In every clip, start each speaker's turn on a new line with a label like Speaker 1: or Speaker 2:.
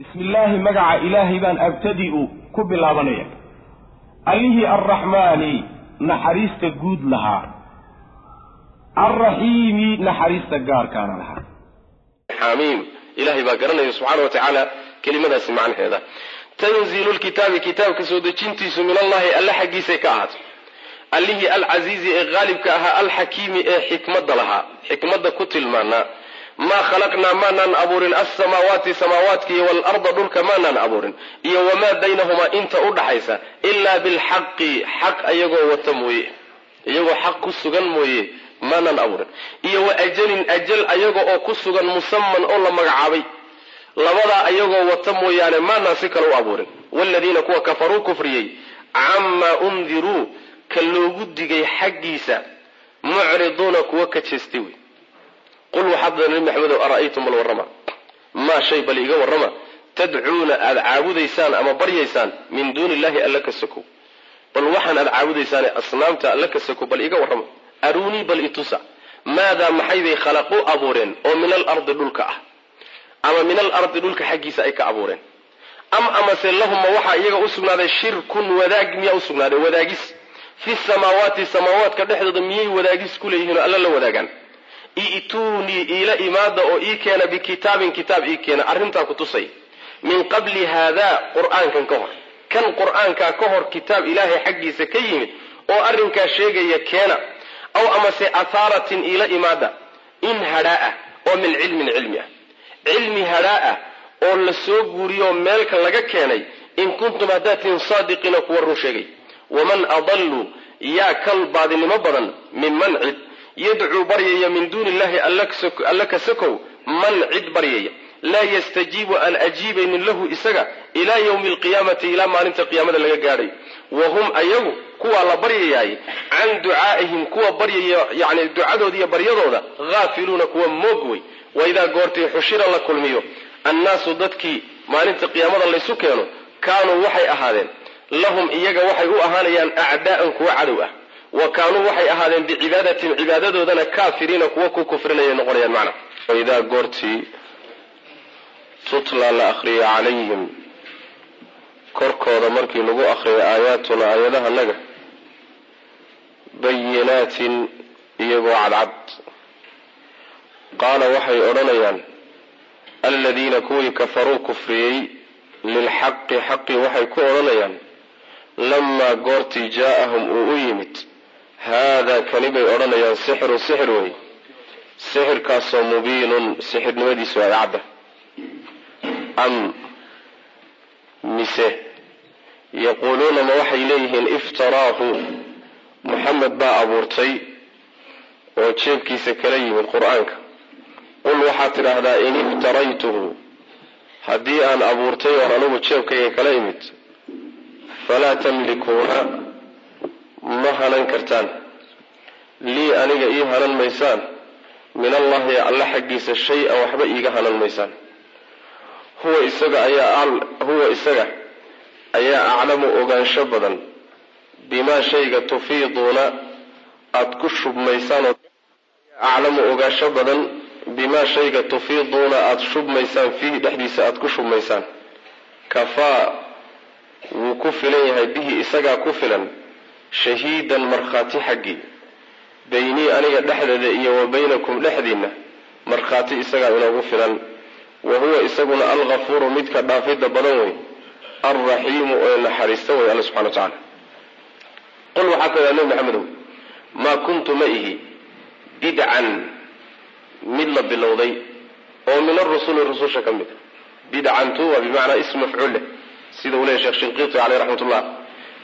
Speaker 1: bismi illaahi magaca ilaahay baan abtadi'u ku bilaabanaya. Allihii arraxmaani naxariista guud lahaa. Alraxiimi naxariista gaarkaana lahaa.
Speaker 2: Xamiim ilahay baa garanaya subxaana wa tacaala kelimadaasi macnaheeda. Tanziilu lkitaabi kitaabka soo dejintiisu min allahi alle xaggiisay ka ahaatay. Allihii alcasiizi ee qaalibka ahaa alxakiimi ee xikmadda lahaa. Xikmadda ku tilmaanaa maa khalaqnaa maanaan abuurin? Alsamaawaati samaawaatkiiyo waalarda dhulka maanaan abuurin? Iyo wamaa baynahumaa inta u dhaxaysa? Ilaa bilxaqi xaq ayagoo wata mooye. Iyagoo xaq ku sugan mooye maanaan abuurin. Iyo wa ajalin ajal ayaga oo ku sugan musaman oo la magacaabay. Labadaa ayagoo wata mooyaane maanaan si kale u abuurin. Waaladiina kuwa kafaruu kufriyey camaa undiruu ka loogu digay xaggiisa. Mucriduuna kuwa ka jeestay wey qul waxaad da nabi maxamedow ara'aytum bal warrama. Maa shay bal iga warrama. Tadcuuna aada caabudaysaan ama baryaysaan min duuni illahi alla ka sokow bal waxaan aada caabudaysaane asnaamta alla ka sokow bal iga warrama. Aruunii bal itusa. Maadaa maxaybay khalaqu abuureen oo min alardi dhulka ah. Ama min alardi dhulka xaggiisa ay ka abuureen. Am amase lahuma waxaa iyaga u sugnaaday shirkun wadaag miyaa u sugnaaday? Wadaagis. Fi samaawaati samaawaadka dhexdooda miyay wadaagis ku leeyihiin oo alla la wadaagaan i'tuunii iila imaada oo ii keena bikitaabin kitaab ii keena. Arrintaa ku tusay. Min qabli haadaa qur'aankan ka hor. Kan qur'aankaa ka hor kitaab ilaahay xaggiisa ka yimid oo arrinkaa sheegaya keena. Aw amase athaaratin iila imaada. In hadhaa'ah oo min cilmin cilmi ah. Cilmi hadhaa'ah oo la soo guuriyoo meelka laga keenay. In kuntum haddaad tihin saadiqiina kuwa run sheegay. Waman adallu yaa kal baadinimo badan minman cid yadcuu baryaya min duuni illahi alla ka sokow man cid baryaya laa yastajiibu aan ajiibaynin lahu isaga ilaa yowmi alqiyaamati ilaa maalinta qiyaamada laga gaadhay wa hum ayagu kuwaa la baryayaay can ducaa'ihim kuwa baryaya yani ducadooda iyo baryadooda haafiluuna kuwa moog wey waidaa goortii xushira la kulmiyo annaasu dadkii maalinta qiyaamada laysu keeno kaanuu waxay ahaadeen lahum iyaga waxay u ahaanayaan acdaa'an kuwa cadow ah wa kaanuu waxay ahaadeen bicibaadatin cibaadadoodana kaafiriina kuwa ku kufrinaya noqonayaan macna. Waidaa goortii tutla la akriya calayhim korkooda markii lagu akriyo aayaatuna aayadahanaga bayinaatin iyagoo cadcad. Qaala waxay odhanayaan aladiina kuwii kafaruu kufriyey lilxaqi xaqi waxay ku odhanayaan lamaa goortii jaa'ahum uu u yimid haadaa kani bay odhanayaan sixirun sixir wey sixirkaasoo mubiinun sixirnimadiisu ay cadda am mise yaquuluuna ma waxay leeyihiin iftaraahu moxamed baa abuurtay oo jeebkiisa kala yimid qur'aanka qul waxaad tidhaahdaa in iftaraytuhu haddii aan abuurtay oon anigu jeebkayga kala imid falaa tamlikuuna ma hanan kartaan. Lii aniga ii hanan maysaan. Min allahi alla xaggiisa shay-an waxba iiga hanan maysaan. Huwa isaga ayaa huwa isaga ayaa aclamu ogaansho badan. Bimaa shayga tufiiduuna aada ku shubmaysaan aclamu ogaansho badan. Bimaa shayga tufiiduuna aada shubmaysaan fiihi dhexdiisa aada ku shubmaysaan. Kafaa wuu ku filan yahay bihi isagaa ku filan shahiidan markhaati xaggii beynii aniga dhexdeeda iyo wa baynakum dhexdiinna markhaati isagaa inoogu filan. Wa huwa isaguna alghafuuru midka dhaafidda badan wey alraxiimu ee naxariista wey alla subxana wa tacaala qul waxaa ka daa nebi maxamedow maa kuntu ma ihi bidcan mid la bilowday oo min arusuli rususha ka mid a bidcantu waa bimacnaa ism mafcuul leh. Sida uu leeyahy sheekh shinqiiti caleyh raxmat ullah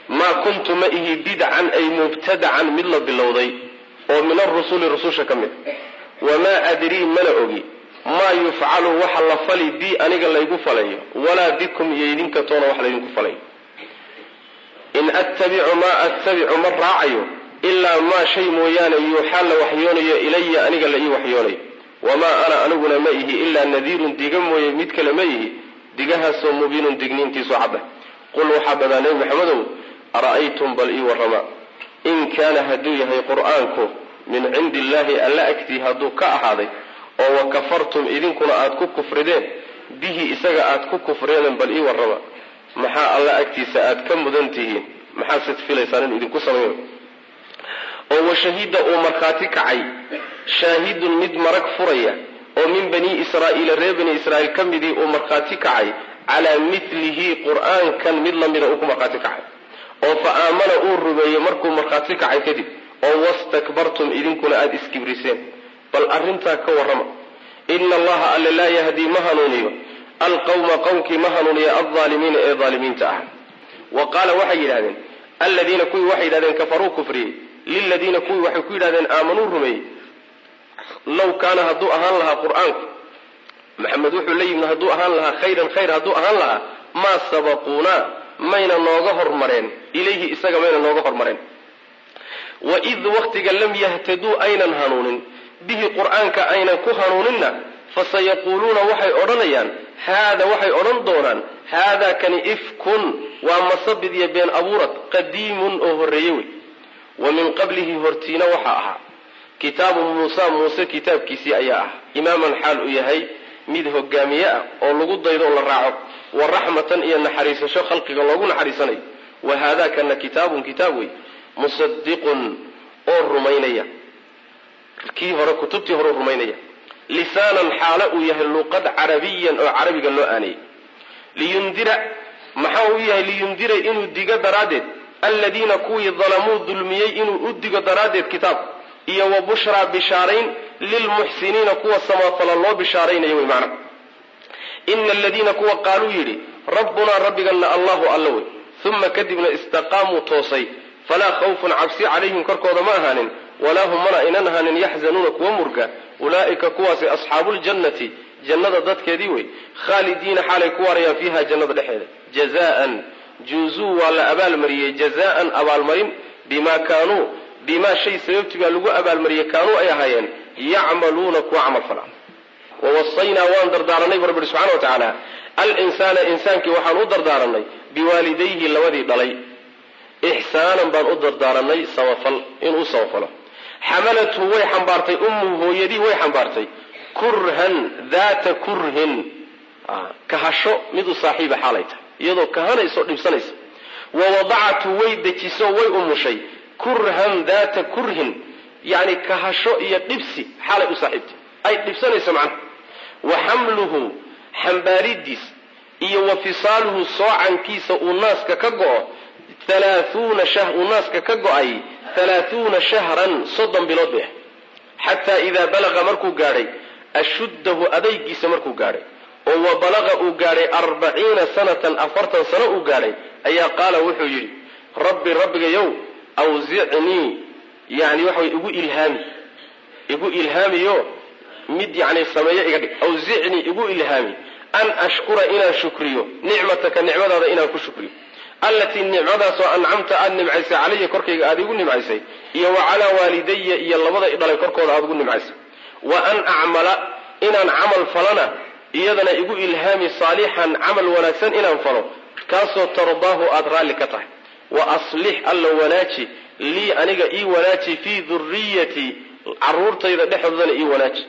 Speaker 2: maa kuntu ma ihi bidcan ay mubtadacan mid la bilowday oo min arusuli rususha ka mid. Wamaa adrii mana ogi. Maa yufcalu waxa la fali bi aniga laygu falayo. Walaa bikum iyo idinka toona wax laydinku falayo in attabicu maa attabicu ma raacayo ilaa maa shay mooyaane yuuxaa la waxyoonayo ilaya aniga la ii waxyoonayo wamaa ana aniguna ma ihi ilaa nadiirun diga mooye mid kale ma ihi digahaasoo mubiinun digniintiisu cadda qul waxaa dhadaa nebi maxamedow ara'aytum bal ii warrama. In kaana hadduu yahay qur'aanku min cindi illaahi alla agtii hadduu ka ahaaday oo wa kafartum idinkuna aada ku kufrideen bihi isaga aad ku kufreeden bal ii warrama. Maxaa alla agtiisa aad ka mudan tihiin? Maxaasid filaysaan in idinku sameeyo? Oo washahida uu markhaati kacay shaahidun mid marag furaya oo min bani israa'iila reer bani israa'iil ka midii uu markhaati kacay calaa milihi qur'aankan mid lamida uu ku markhaati kacay oo fa aamana uu rumeeyey markuu markhaati kacay kadib oo wastakbartum idinkuna aada iskibriseen. Bal arrintaa ka warrama. Ina allaha alle laa yahdii ma hanuuniyo. Alqawma qowmkii ma hanuuniya aldaalimiina ee daalimiinta ah. Wa qaala waxay yidhahdeen alladiina kuwii waxay yidhahdeen kafaruu kufriyey. Liladiina kuwii waxay ku yidhahdeen aamanuu rumeeyey. Low kaana hadduu ahaan lahaa qur'aanku maxamed wuxuu la yimid hadduu ahaan lahaa khayran khayr hadduu ahaan lahaa maa sabaquunaa mayna nooga hormareen. Ilayhi isaga mayna nooga hormareen. Waid waktiga lam yahtaduu aynan hanuunin. Bihi qur'aanka aynan ku hanuuninna fasayaquuluuna waxay odhanayaan haada waxay odhan doonaan haadaa kani ifkun waa masabid iyo been abuurad qadiimun oo horreeye wey. Wa min qablihi hortiina waxaa ahaa. Kitaabu muusa muuse kitaabkiisii ayaa ah. Imaaman xaal uu yahay mid hogaamiye ah oo lagu daydo la raaco wa raxmatan iyo naxariisasho khalqiga loogu naxariisanayo wa haadaa kana kitaabun kitaab wey. Musadiqun oo rumaynaya. Kii hore kutubtii hore rumaynaya. Lisaanan xaalo uu yahay luqad carabiyan oo carabiga loo aanayay liyundira maxaa uu yahay liyundira inuu digo daraaddeed? Alladiina kuwii dalamuu dulmiyey inuu u digo daraaddeed kitaab. Iyo wa bushraa bishaarayn lilmuxsiniina kuwa samafala loo bishaaraynayo wey macna ina aladiina kuwa qaaluu yidhi rabbunaa rabbiganna allahu alla wey uma kadibna istaqaamuu toosay falaa khawfun cabsi calayhim korkooda ma ahaanin walaa hum mana aynan ahaanin yaxzanuuna kuwa murga ulaa'ika kuwaasi asxaabuuljannati jannada dadkeedii wey khaalidiina xaalay ku waarayaan fiiha jannada dhexeeda jazaan juuzuu waa la abaalmariyey jazaan abaalmarin bimaa kaanuu bimaa shay sababtii baa lagu abaalmariyey kaanuu ay ahaayeen yacmaluuna kuwa camal fala wawasaynaa waan dardaaranay bu rabbi subxana wa tacaala alinsaana insaankii waxaan u dardaaranay biwaalidayhi labadii dhalay ixsaanan baan u dardaaranay samafal inuu samafalo xamalathu way xambaartay ummuhu hooyadii way xambaartay kurhan daata kurhin kahasho mid u saaxiiba xaalay tahay iyadoo kahanayso dhibsanaysa wa wadacatu way dejiso way umushay kurhan daata kurhin yani kahasho iyo dhibsi xaalay u saaxiibtay ay dhibsanayso macnaha wa xamluhu xambaaridiis iyo wa fisaaluhu soocankiisa uu naaska ka go-o uu naaska ka go'ay halaahuuna shahran soddon bilood bay ah xataa idaa balaqa markuu gaadhay ashuddahu adaygiisa markuu gaadhay oo wa balaqa uu gaadhay arbaciina sanatan afartan sano uu gaadhay ayaa qaala wuxuu yidhi rabbi rabbigayow awsicnii yani waxa igu ilhaami. Igu ilhaamiyo mid yani sameeyo iga dhig awsicnii igu ilhaami an ashkura inaan shukriyo nicmataka nicmadaada inaan ku shukriyo. Allatii nicmadaasoo ancamta aada nimcaysay calaya korkayga aada igu nimcaysay iyo wa calaa waalidaya iyo labada idhalay korkooda aada ugu nimcaysay. Wa an acmala inaan camal falana iyadana igu ilhaami saalixan camal wanaagsan inaan falo kaasoo tardaahu aada raalli ka tahay. Wa aslix alla wanaaji lii aniga ii wanaaji fii duriyatii caruurtayda dhexdoodana ii wanaaji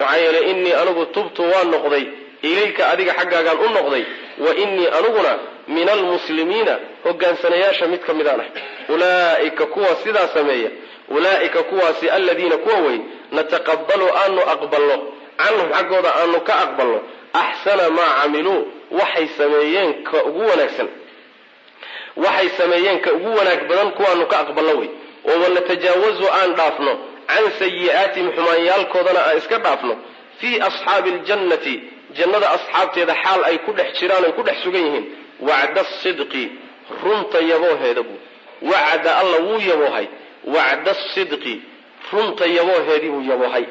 Speaker 2: maxaa yeelay innii anigu tubtu waan noqday ilayka adiga xaggaagaan u noqday wa innii aniguna min almuslimiina hogaansanayaasha mid ka midaan ah. Ulaa'ika kuwa sidaa sameeya ulaa'ika kuwaasi aladiina kuwa weyn nataqabalu aanu aqbalno canhum xaggooda aanu ka aqbalno axsana maa camiluu waxay sameeyeen ka ugu wanaagsan. Waxay sameeyeen ka ugu wanaag badan kuwaanu ka aqbalno wey oo wanatajaawazu aan dhaafno can sayi'aatihim xumaanyaalkoodana aan iska dhaafno fii asxaabi aljannati jannada asxaabteeda xaal ay ku dhex jiraan ay ku dhex sugan yihiin wacda asidqi runta yabooheeda buu wacda alla wuu yaboohay wacda asidqi runta yabooheedii buu yaboohay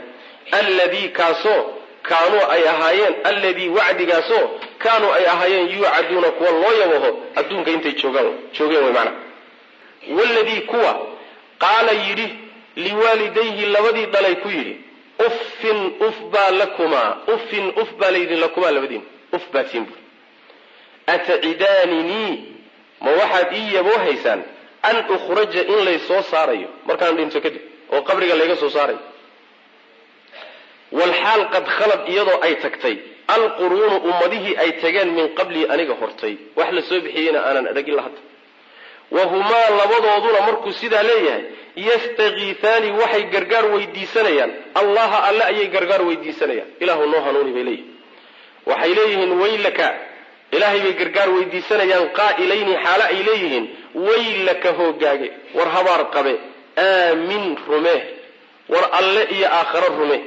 Speaker 2: alladii kaasoo kaanuu ay ahaayeen alladii wacdigaasoo kaanuu ay ahaayeen yuucaduuna kuwa loo yabaho adduunka intay joogaan joogeen wey macnaha waladii kuwa qaala yidhi liwaalidayhi labadii dhalay ku yidhi uffin uf baa lakumaa uffin uf baa layidhi lakumaa labadiin uf baa tiin buuri atacidaaninii ma waxaad ii yaboohaysaan an ukhraja in lay soo saarayo. Markaan dhinto kadib oo qabriga layga soo saarayo. Walxaal qad khalad iyadoo ay tagtay alquruunu ummadihii ay tageen min qablii aniga hortay. Wax la soo bixiyeyna aanan arag ila hadda. Wahumaa labadooduna markuu sidaa leeyahay yastakiifaani waxay gargaar weydiisanayaan. Allaha alle ayay gargaar weydiisanayaan. Ilaahu noo hanuuni bay leeyihiin waxay leeyihiin waylaka ilaahay bay gargaar weydiisanayaan qaa'ilayni xaalo ay leeyihiin. Waylaka hoogaage war habaar qabe aamin rume. War alle iyo aakharo rume.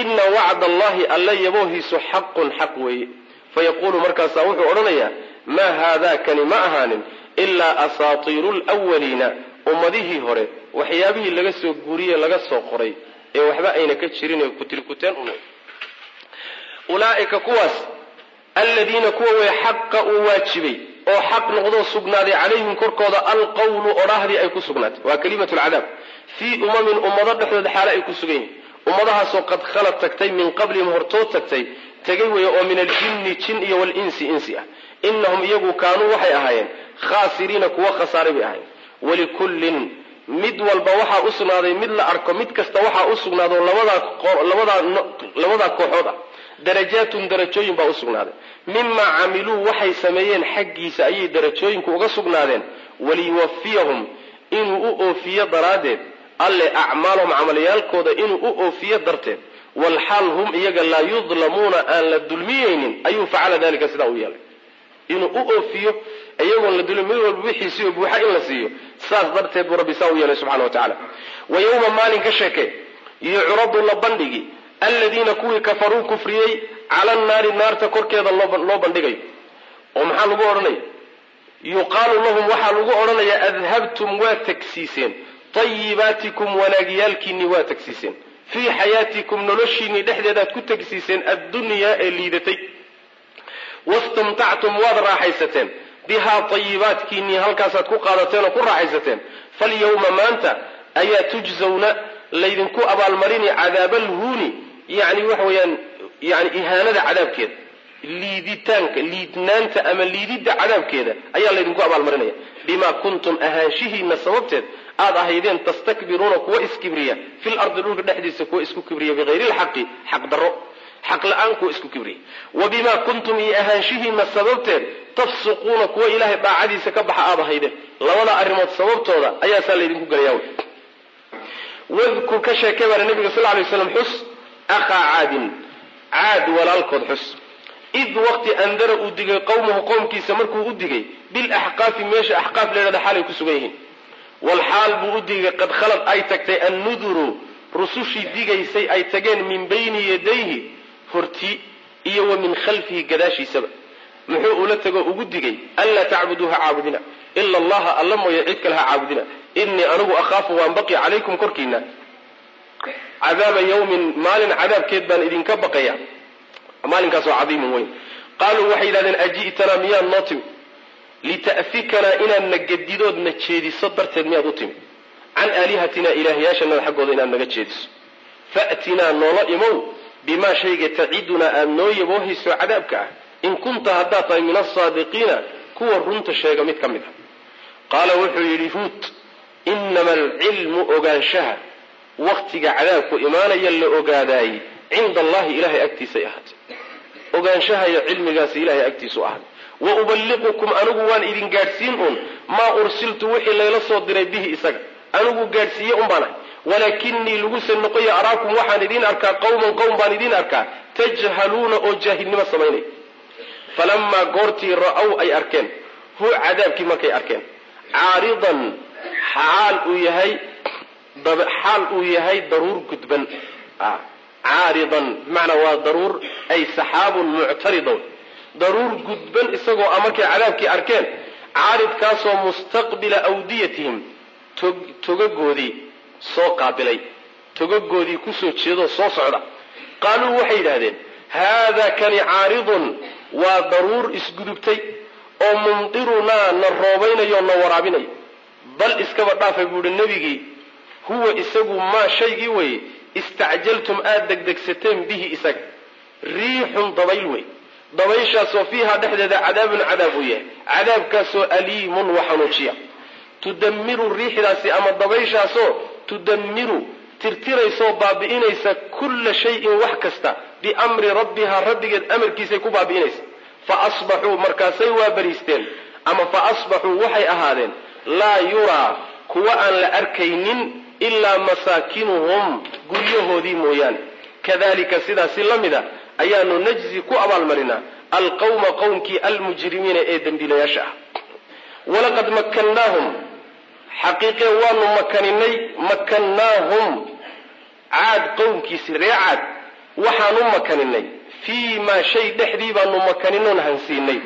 Speaker 2: Ina wacda allahi alle yaboohiisu xaqun xaq weeye. Fayaquulu markaasaa wuxuu odhanayaa maa haadaakani ma ahaanin ilaa asaatiiru lwaliina ummadihii hore waxyaabihii laga soo guuriye laga soo qoray ee waxba ayna ka jirin kutilkuteen ulaaika kuwaas aladiina kuwa wey xaqa uu waajibay oo xaq noqdoo sugnaaday calayhim korkooda alqawlu odhahdii ay ku sugnaatay. Waa kalimatu lcadaab fii umamin ummado dhexdooda xaale ay ku sugan yihiin ummadahaasoo qad khalad tagtay min qablihim hortood tagtay tegay weeye oo min aljinni jin iyo walinsi insi ah. Inahum iyagu kaanuu waxay ahaayeen khaasiriina kuwa khasaaray bay ahaayeen walikullin mid walba waxaa u sugnaaday mid la arko mid kasta waxaa u sugnaado labadaa kooxood ah darajaatun darajooyin baa u sugnaaday mimaa camiluu waxay sameeyeen xaggiisa ayay darajooyinku uga sugnaadeen. Waliyuwafiyahum inuu u oofiyo daraaddeed. Alle acmaalahum camalyaalkooda inuu u oofiyo darteed. Walxaal hum iyaga laa yudlamuuna aan la dulmiyeynin ayuu facala dalika sidaa u yeelay. Inuu u oofiyo iyagoon la dulmi mid walba wixiisiiyo buuxa in la siiyo. Saas darteed buu rabbi saa u yeelay subxana wa tacala wa yowma maalin ka sheeke yucradu la bandhigi aladiina kuwii kafaruu kufriyey cala annaari naarta korkeeda loo bandhigayo oo maxaa lagu odhanaya? Yuqaalu lahum waxaa lagu odhanayaa adhabtum waa tagsiiseen. Tayibaatikum wanaagyaalkiinni waa tagsiiseen. Fii xayaatikum noloshiinni dhexdeedaad ku tagsiiseen addunyaa ee liidatay. Wastamtactum waad raaxaysateen bihaa tayibaatkiinnii halkaasaad ku qaadateen oo ku raaxaysateen. Falyawma maanta ayaa tujzawna laydinku abaalmarini cadaabalhuuni yani waxa weeyaan yani ihaanada cadaabkeeda liiditaanka liidnaanta ama liididda cadaabkeeda ayaa laydinku abaalmarinaya. Bimaa kuntum ahaanshihiina sababteed aad ahaydeen tastakbiruuna kuwa iskibriya. Fil ardi dhulka dhexdiisa kuwa isku kibriya bikayri lxaqi xaq xaq la'aan kuwa isku kibriya. Wa bimaa kuntum iyo ahaanshihiina sababteed tafsuquuna kuwa ilaahay daacadiisa ka baxa aad ahaydeen labada arrimood sababtooda ayaasaa laydinku gelayaa wadkur ka sheekay baana nabiga sal lay slam xus akhaa caadin. Caad walaalkood xus. Id waqti andara uu digay qowmahu qowmkiisa markuu u digay bilaxqaafi meesha axqaaf leedhada xaalay ku sugan yihiin. Walxaal buu u digay qad khalad ay tagtay annuduru rusushii digaysay ay tageen min bayni yadayhi horti iyo wa min khalfihi gadaashiisaba muxuu ula tago ugu digay anlaa tacbuduu ha caabudina ila allaha alla mooye cid kale ha caabudina. Inii anigu akhaafu waan baqi calaykum korkiina cadaaba yawmin maalin cadaabkeed baan idinka baqaya. Maalinkaasoo cadiimun weyn. Qaaluu waxay yidhahdeen aji'tanaa miyaad noo timi? Lita'fikanaa inaad na gedidood na jeediso darteed miyaad u timi? Can aalihatina ilaahyaashanada xaggooda inaad naga jeediso. Fa'tinaa noola imow bimaa shayga tacidunaa aad noo yaboohayso cadaabka ah in kunta haddaad tahay min asaadiqiina kuwa runta sheega mid ka mid a qaala wuxuu yidhi huud inama alcilmu ogaanshaha waktiga cadaabku imaanaya la ogaadaayey cinda allahi ilahay agtiisay ahaatay ogaanshaha iyo cilmigaasi ilahay agtiisu ahaaday wa uballiqukum anigu waan idin gaadhsiin un maa ursiltu wixii layla soo diray bihi isaga anigu gaadhsiiye un baan ahay walaakinii laguse noqoya araakum waxaan idiin arkaa qowman qowm baan idiin arkaa tajhaluuna oo jaahilnimo samaynaya falamaa goortii ra'ow ay arkeen. Hu cadaabkii markay arkeen. Caaridan xaal uu yahay xaal uu yahay daruur gudban. Caaridan bimacnaa waa daruur ay saxaabun muctaridon daruur gudban isagoo a markay cadaabkii arkeen. Caaridkaasoo mustaqbila awdiyatihim. Togagoodii soo qaabilay. Togagoodii ku soo jeedoo soo socda. Qaaluu waxay yidhaahdeen haada kani caaridun waa daruur isgudubtay oo mumdirunaa na roobaynayo na waraabinayo bal iskaba dhaafay buu ihi nebigii huwa isagu maa shaygii weye istacjaltum aada degdegsateen bihi isaga. Riixun dabayl wey dabayshaasoo fiihaa dhexdeeda cadaabun cadaab uu yahay. Cadaabkaasoo aliimun wa xanuujiya. Tudammiru riixdaasi ama dabayshaasoo tudammiru tirtiraysoo baabi'inaysa kulla shayin wax kasta biamri rabbihaa rabbigeed amarkiisay ku baabi'inaysa. Fa asbaxuu markaasay waa bariisteen ama fa asbaxuu waxay ahaadeen laa yuraa kuwa aan la arkaynin ilaa masaakinuhum guryahoodii mooyaane. Kadalika sidaasi la mida ayaanu najzi ku abaalmarinaa alqawma qowmkii almujrimiina ee dembiilayaasha ah. Walaqad makkannaahum xaqiiqee waanu makaninay makannaahum caad qowmkiisi ree caad waxaanu makaninay fii maa shay dhexdii baanu makaninoon hansiinay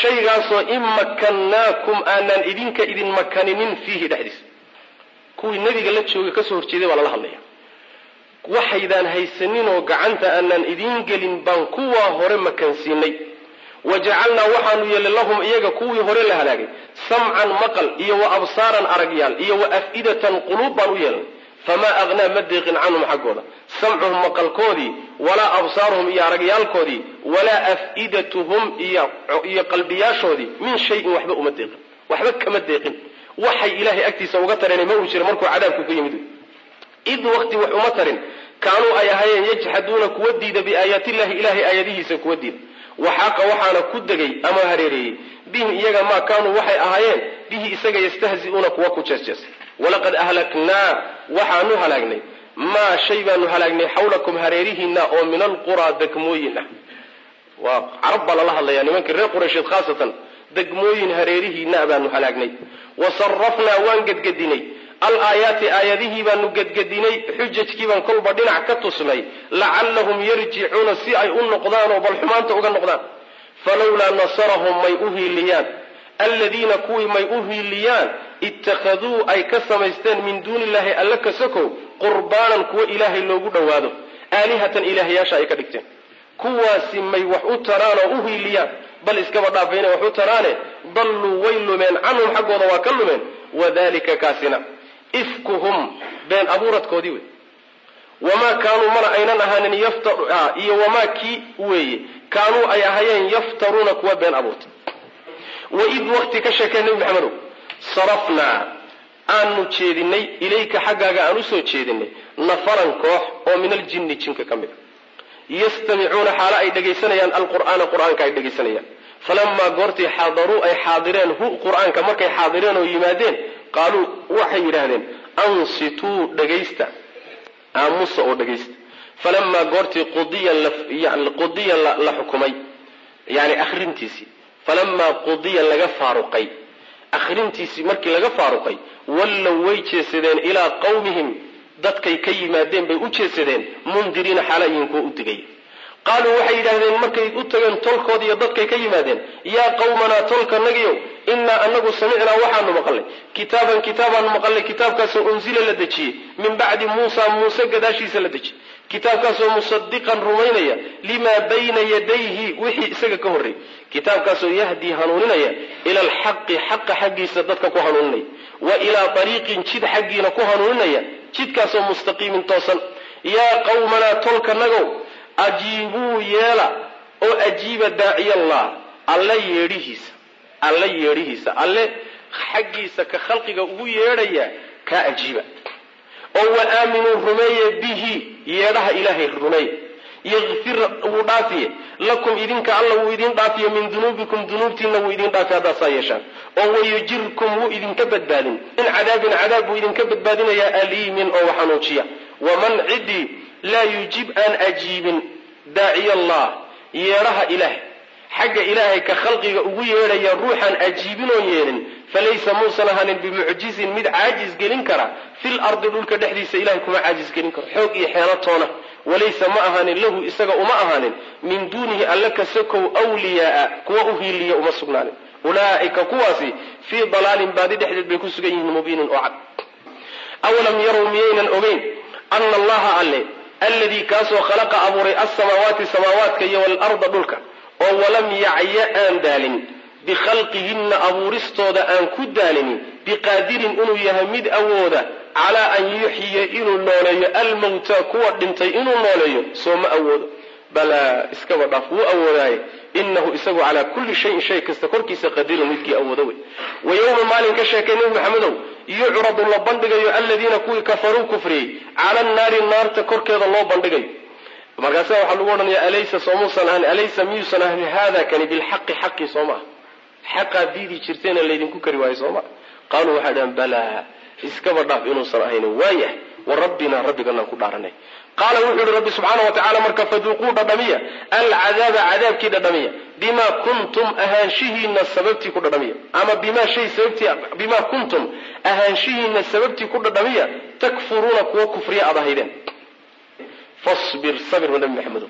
Speaker 2: shaygaasoo in makannaakum aanaan idinka idin makaninin fiihi dhexdiisa kuwii nebiga la joogay ka soo horjeeday baa lala hadlaya waxaydaan haysaninoo gacanta aanaan idiin gelin baan kuwaa hore makansiinay wa jacalnaa waxaanu yeelay lahum iyaga kuwii hore la halaagay. Samcan maqal iyo wa absaaran aragyaal iyo wa af-idatan quluub baan u yeelnay famaa aghnaa ma deeqin canhum xaggooda. Samcuhum maqalkoodii walaa absaaruhum iyo aragyaalkoodii walaa af-idatuhum iyo qalbiyaashoodii min shayin waxba uma deeqin. Waxba kama deeqin. Waxay ilaahay agtiisa uga tareenay ma uu jira markuu cadaabku ku yimid. Id waqti wax uma tarin. Kaanuu ay ahaayeen yajxaduuna kuwa diida biaayaatillahi ilahay aayadihiisa kuwa diida. Waxaaqa waxaana ku degay ama hareereeyey bihim iyaga maa kaanuu waxay ahaayeen bihi isaga yastahzi'uuna kuwa ku jeesjeesay walaqad ahlaknaa waxaanu halaagnay maa shay baanu halaagnay xawlakum hareerihiina oo min alquraa degmooyin ah waa carab baa lala hadlaya nimankii reer quraysheed khaasatan degmooyin hareerihiina baanu halaagnay wa sarafnaa waan gedgedinay. Alaayaati aayadihii baanu gedgedinay xujajkii baan kolba dhinac ka tusnay lacallahum yarjicuuna si ay u noqdaanoo bal xumaanta uga noqdaan falowlaa nasarahum may u hiiliyaan. Alladiina kuwii may u hiiliyaan ittakhaduu ay ka samaysteen min duuni illahi alla ka sokow qurbaanan kuwa ilaahay loogu dhowaado. Aalihatan ilaahyaasha ay ka dhigteen. Kuwaasi may wax u taraan oo u hiiliyaan. Bal iskaba dhaafa inay wax u taraane dalluu way lumeen canhum xaggooda waa ka lumeen. Wadalika kaasina. Ifkuhum been abuuradkoodii wey wamaa kaanuu mana aynan ahaanin iyo wamaa kii weeye kaanuu ay ahayeen yaftaruuna kuwa been abuurtay waid wakti ka sheekay nebi maxamedow sarafnaa aanu jeedinay ilayka xaggaaga aan u soo jeedinay nafaran koox oo min aljinni jinka ka mid a yastamicuuna xaalo ay dhegaysanayaan alqur'aana qur'aanka ay dhegaysanayaan falamaa goortii xaadaruu ay xaadireen hu qur'aanka markay xaadireen oo yimaadeen qaaluu waxay yidhaahdeen ansituu dhegaysta aamusa oo dhegaysta falamaa goortii qudiyan la xukumay yani akhrintiisii falamaa qudiya laga faaruqay akhrintiisii markii laga faaruqay wallow way jeesadeen ilaa qawmihim dadkay ka yimaadeen bay u jeesadeen mundiriina xaalayin kuwa u digay qaaluu waxay yidhaahdeen markay u tageen tolkood iyo dadkay ka yimaadeen yaa qawmanaa tolkanagiyow innaa anagu samicnaa waxaanu maqalnay. Kitaaban kitaabaanu maqalnay. Kitaabkaasoo unzila la dejiyey. Min bacdi muusa muuse gadaashiisa la dejiyey. Kitaabkaasoo musadiqan rumaynaya limaa bayna yadayhi wixii isaga ka horreeyey. Kitaabkaasoo yahdii hanuuninaya ila alxaqi xaqa xaggiisa dadka ku hanuuninaya wa ilaa ariiqin jid xaggiina ku hanuuninaya jidkaasoo mustaqiimin toosan. Yaa qawmanaa tolkanagow ajiibuu yeela oo ajiiba daaciyallah alle yeedhihiisa alle yeedhihiisa alle xaggiisa ka khalqiga ugu yeedhaya kaa ajiiba. Oo wa aaminuu rumeeye bihi yeedhaha ilaahay rumeeye. Yakfir wuu dhaafiye. Lakum idinka alla wuu idin dhaafiye min dunuubikum dunuubtiina wuu idin dhaafiye haddaad saa yeeshaan. Oo wayujirkum wuu idinka badbaadin. Min cadaabin cadaab buu idinka badbaadinayaa aliimin oo waxanuujiya waman ciddii laa yujib aan ajiibin. Daaciy allah yeedhaha ilaah. Xagga ilaahay ka khalqiga ugu yeedhaya ruuxaan ajiibinoon yeelin falaysa muusan ahaanin bimucjizin mid caajis gelin kara. Fil ardi dhulka dhexdiisa ilahay kuma caajis gelin karo. Xoog iyo xeelo toona. Walaysa ma ahaanin lahu isaga uma ahaanin. Min duunihi alla ka sokow wliyaaa kuwa u hiiliya uma sugnaanin. Ulaa'ika kuwaasi fii dalaalin baadi dhexdeed bay ku sugan yihiin mubiinin oo cad. Awalam yarow miyaynan ogeyn ana allaha alle alladii kaasoo khalaqa abuuray alsamaawaati samaawaadka iyo waalarda dhulka oo walam yacya aan daalin bikhalqihinna abuuristooda aan ku daalinin biqaadirin inuu yahay mid awooda calaa an yuxyiya inuu nooleeyo almawta kuwa dhintay inuu nooleeyo soo ma awoodo. Balaa iskaba dhaaf wuu awoodaaye inahu isagu calaa kulli shayin shay kasta korkiisa qadirun midkii awoodo wey. Wa yowma maalin ka sheekay nebi maxamedow yucradu la bandhigayo aladiina kuwii kafaruu kufriyey cala annaari naarta korkeeda loo bandhigayo markaasa waxaa lagu odhanaya alaysa soomuusan ahan alaysa miyuusan ahan haada kani bilxaqi xaqii soo maa xaqaad diidi jirteena laydinku kari waayo sooma qaaluu waxay dhahan balaa iskaba dhaaf inuusan ahaynin waayah wa rabbina rabbiganaan ku dhaaranay qaala wuxuu yihi rabbi subxaana wa tacala marka faduuquu dhadhamiya alcadaaba cadaabkii dhadhamiya bimaa kuntum ahaanshihiina sababtii ku dhadhamiya ama bimaa shay sababtii bimaa kuntum ahaanshihiina sababtii ku dhadhamiya takfuruuna kuwa kufriya aad ahaydeen. Fasbir sabir nabi maxamedo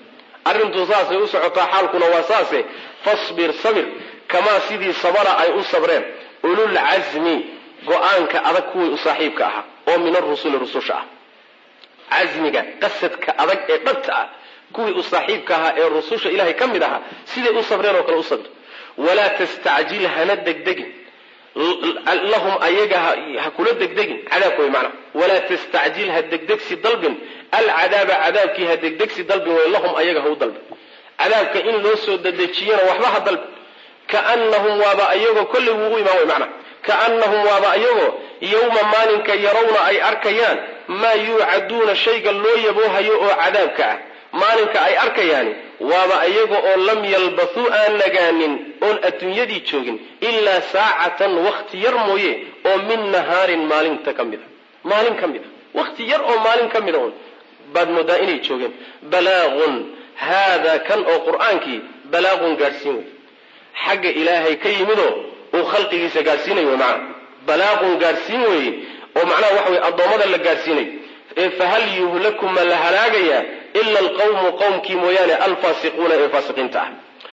Speaker 2: arrintu saasay u socotaa xaalkuna waa saase fasbir sabir kamaa sidii sabara ay u sabreen ulul casmi go'aanka adag kuwii u saaxiibka ahaa oo min arusuli rususha ah casmiga qasadka adag ee dhabta ah kuwii u saaxiibka ahaa ee rususha ilahay ka mid ahaa siday u sabreen oo kale u sabir walaa tastacjil hana degdegin. Lahum ayaga ha kula degdegin. Cadaabka way macnaha walaa tastacjil ha degdegsi dalbin. Alcadaaba cadaabkii ha degdegsi dalbin way lahum ayaga ha u dalbin. Cadaabka in loo soo dedejiyana waxba ha dalbin. Kaanahum waaba ayagoo kollay wuu u imaan way macnaha kaanahum waaba ayagoo yowma maalinka yarawna ay arkayaan maa yuucaduuna shayga loo yaboohayo oo cadaabka ah. Maalinka ay arkayaani waaba ayaga oo lam yalbathuu aan nagaanin oon adduunyadii joogin ilaa saacatan wakhti yar mooye oo min nahaarin maalinta ka mid a. Maalin ka mid a. Wakhti yar oo maalin ka mida un baad moodaa inay joogeen. Balaagun haadaa kan oo qur'aankii balaagun gaadhsiin wey. Xagga ilaahay ka yimidoo uu khalqigiisa gaadhsiinayo wey macnaha balaaqun gaadhsiin weeye oo macnaha waxa weye addoommada la gaadhsiinayo ee fahal yuhlaku ma la halaagayaa ila alqawmu qowmkii mooyaane alfaasiquuna ee faasiqiinta ah